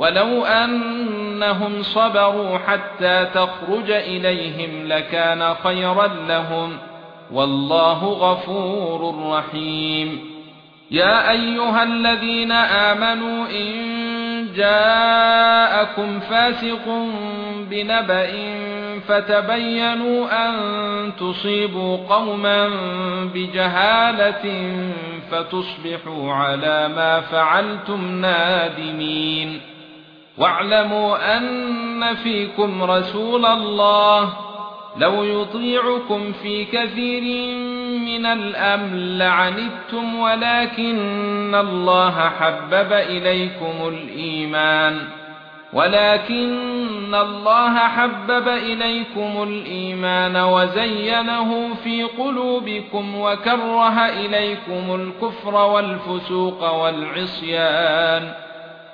ولو أنهم صبروا حتى تخرج إليهم لكان خيرا لهم والله غفور رحيم. يا أيها الذين آمنوا إن جاءكم فاسق بنبأ فتبينوا أن تصيبوا قوما بجهالة فتصبحوا على ما فعلتم نادمين. واعلموا أن فيكم رسول الله لو يطيعكم في كثير من الأمر لعنتم ولكن الله حبب إليكم الإيمان. ولكن الله حبب إليكم الإيمان وزينه في قلوبكم وكره إليكم الكفر والفسوق والعصيان.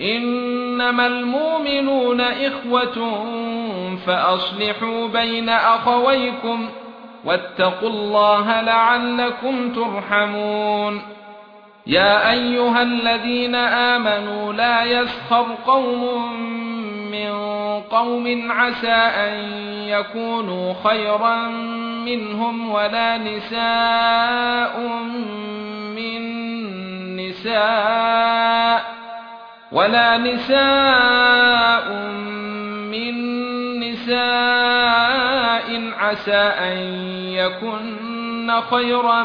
إِنَّمَا الْمُؤْمِنُونَ إِخْوَةٌ فَأَصْلِحُوا بَيْنَ أَخَوَيْكُمْ وَاتَّقُوا اللَّهَ لَعَلَّكُمْ تُرْحَمُونَ. يَا أَيُّهَا الَّذِينَ آمَنُوا لَا يَسْخَرْ قَوْمٌ مِّن قوم عسى أن يكونوا خيرا منهم ولا نساء من نساء ولا نساء من نساء عسى أن يكن خيرا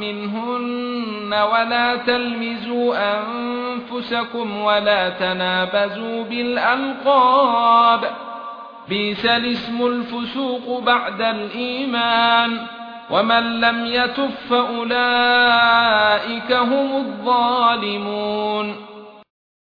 منهن ولا تلمزوا أنفسكم ولا تنابزوا بالألقاب. بئس الاسم الفسوق بعد الإيمان. ومن لم يتف فأولئك هم الظالمون.